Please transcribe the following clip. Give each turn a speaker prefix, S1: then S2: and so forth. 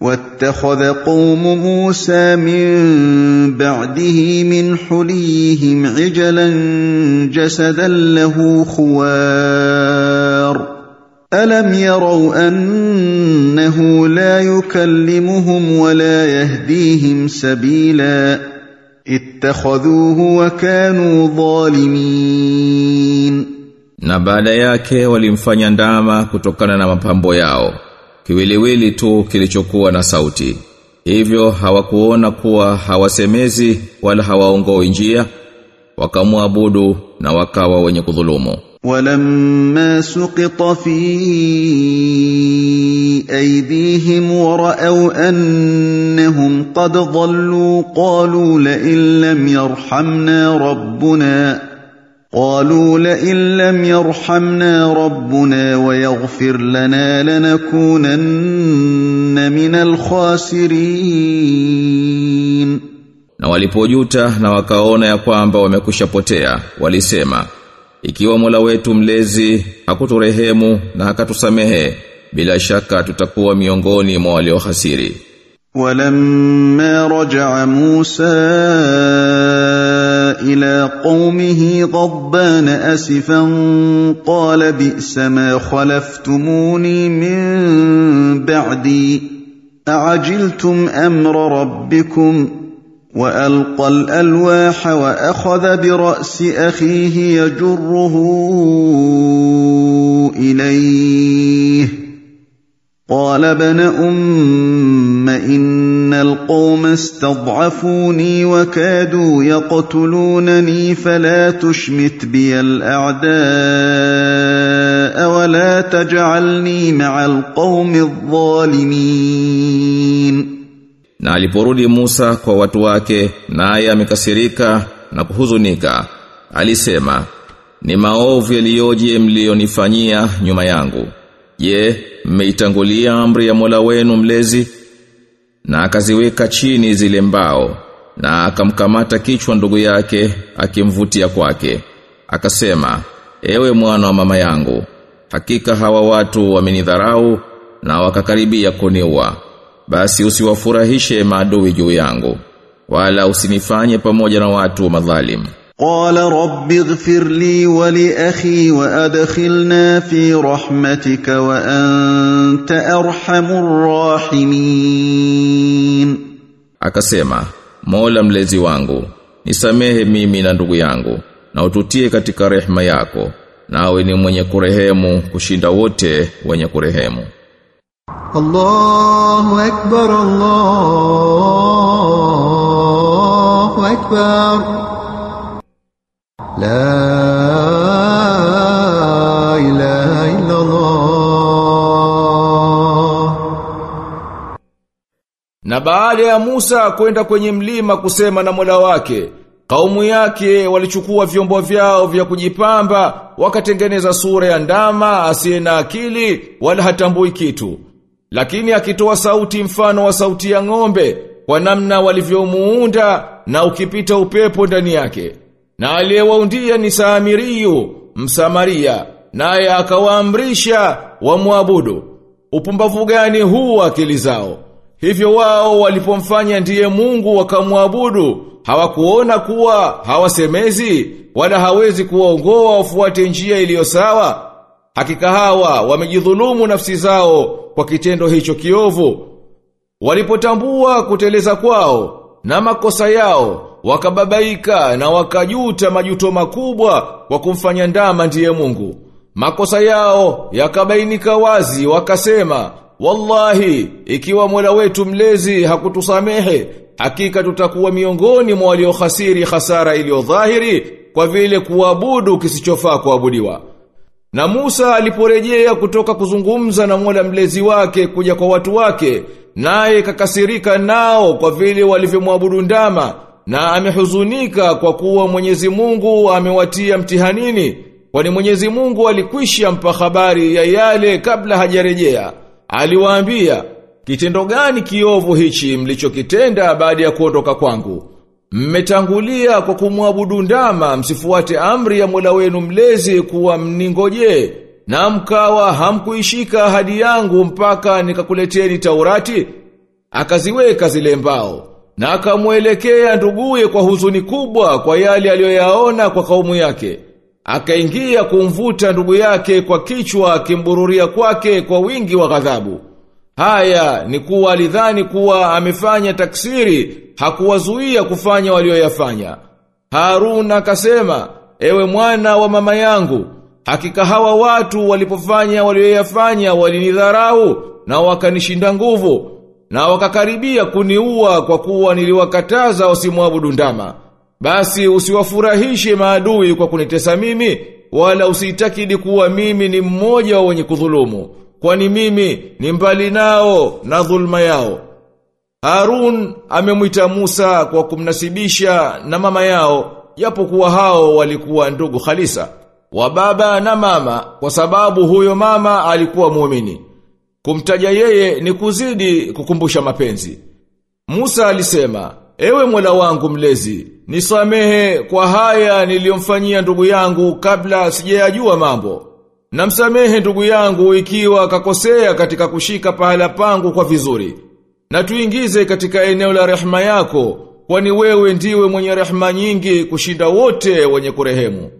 S1: واتخذ قوم موسى من بعده من حليهم عجلا جسدا له خوار الم يروا انه لا يكلمهم ولا يهديهم سبيلا اتخذوه وكانوا ظالمين
S2: Na baada yake walimfanya ndama kutokana na mapambo yao kiwiliwili tu kilichokuwa na sauti hivyo hawakuona kuwa hawasemezi wala hawaongoi njia wakamwabudu na wakawa wenye kudhulumu
S1: ولما سقط في ايديهم وراوا انهم قد ضلوا قالوا لئن لم يرحمنا ربنا قالوا لئن لم يرحمنا ربنا ويغفر لنا لنكونن من الخاسرين
S2: na walipojuta na wakaona ya kwamba wamekushapotea walisema ikiwa Mola wetu mlezi hakuturehemu na akatusamehe bila shaka tutakuwa miongoni mwa waliohasiri
S1: ولما رجع موسى إلى قومه غضبان أسفا قال بئس ما خلفتموني من بعدي أعجلتم أمر ربكم وألقى الألواح وأخذ برأس أخيه يجره إليه قال بن أم ام ان القوم استضعفوني وكادوا يقتلونني فلا تشمت بي الاعداء ولا تجعلني مع القوم الظالمين
S2: na aliporudi Musa kwa watu wake naye amekasirika na kuhuzunika alisema ni maovu yaliyoje mlionifanyia nyuma yangu je mmeitangulia amri ya Mola wenu mlezi Na akaziweka chini zile mbao na akamkamata kichwa ndugu yake akimvutia kwake. Akasema ewe mwana wa mama yangu hakika hawa watu wamenidharau na wakakaribia kuniua. Basi usiwafurahishe maadui juu yangu wala usinifanye pamoja na watu madhalim
S1: قال رب اغفر لي ولأخي وأدخلنا في رحمتك وأنت أرحم الراحمين
S2: akasema Mola mlezi wangu nisamehe mimi na ndugu yangu na ututie katika rehema yako nawe ni mwenye kurehemu kushinda wote wenye kurehemu
S3: الله أكبر الله أكبر
S4: Na baada ya Musa kwenda kwenye mlima kusema na Mola wake, Kaumu yake walichukua vyombo vyao vya kujipamba, wakatengeneza sura ya ndama asiye na akili wala hatambui kitu. Lakini akitoa sauti mfano wa sauti ya ng'ombe kwa namna walivyomuunda na ukipita upepo ndani yake. Na aliyewaundia ni Saamiriyu, Msamaria, naye akawaamrisha wamwabudu. Upumbavu gani huu akili zao? Hivyo wao walipomfanya ndiye Mungu wakamwabudu, hawakuona kuwa hawasemezi wala hawezi kuwaongoa wafuate njia iliyo sawa. Hakika hawa wamejidhulumu nafsi zao kwa kitendo hicho kiovu. Walipotambua kuteleza kwao na makosa yao, wakababaika na wakajuta majuto makubwa kwa kumfanya ndama ndiye Mungu. Makosa yao yakabainika wazi wakasema, Wallahi, ikiwa Mola wetu mlezi hakutusamehe, hakika tutakuwa miongoni mwa waliohasiri hasara iliyo dhahiri kwa vile kuabudu kisichofaa kuabudiwa. Na Musa aliporejea kutoka kuzungumza na Mola mlezi wake kuja kwa watu wake, naye kakasirika nao kwa vile walivyomwabudu ndama, na amehuzunika kwa kuwa Mwenyezi Mungu amewatia mtihanini, kwani Mwenyezi Mungu alikwisha mpa habari ya yale kabla hajarejea. Aliwaambia, kitendo gani kiovu hichi mlichokitenda baada ya kuondoka kwangu? Mmetangulia kwa kumwabudu ndama msifuate amri ya Mola wenu mlezi kuwa mningoje na mkawa hamkuishika ahadi yangu mpaka nikakuleteni Taurati akaziweka zile mbao na akamwelekea nduguye kwa huzuni kubwa kwa yale aliyoyaona kwa kaumu yake. Akaingia kumvuta ndugu yake kwa kichwa akimbururia kwake kwa wingi wa ghadhabu. Haya ni kuwa alidhani kuwa amefanya taksiri, hakuwazuia kufanya walioyafanya. Harun akasema, ewe mwana wa mama yangu, hakika hawa watu walipofanya walioyafanya walinidharau na wakanishinda nguvu na wakakaribia kuniua kwa kuwa niliwakataza wasimwabudu ndama. Basi usiwafurahishe maadui kwa kunitesa mimi, wala usiitakidi kuwa mimi ni mmoja wa wenye kudhulumu, kwani mimi ni mbali nao na dhulma yao. Harun amemwita Musa kwa kumnasibisha na mama yao, japokuwa hao walikuwa ndugu halisa wa baba na mama, kwa sababu huyo mama alikuwa muumini. Kumtaja yeye ni kuzidi kukumbusha mapenzi. Musa alisema, ewe mola wangu mlezi, nisamehe kwa haya niliyomfanyia ndugu yangu kabla sijayajua mambo. Namsamehe ndugu yangu ikiwa kakosea katika kushika pahala pangu kwa vizuri. Na tuingize katika eneo la rehema yako, kwani wewe ndiwe mwenye rehema nyingi kushinda wote wenye kurehemu.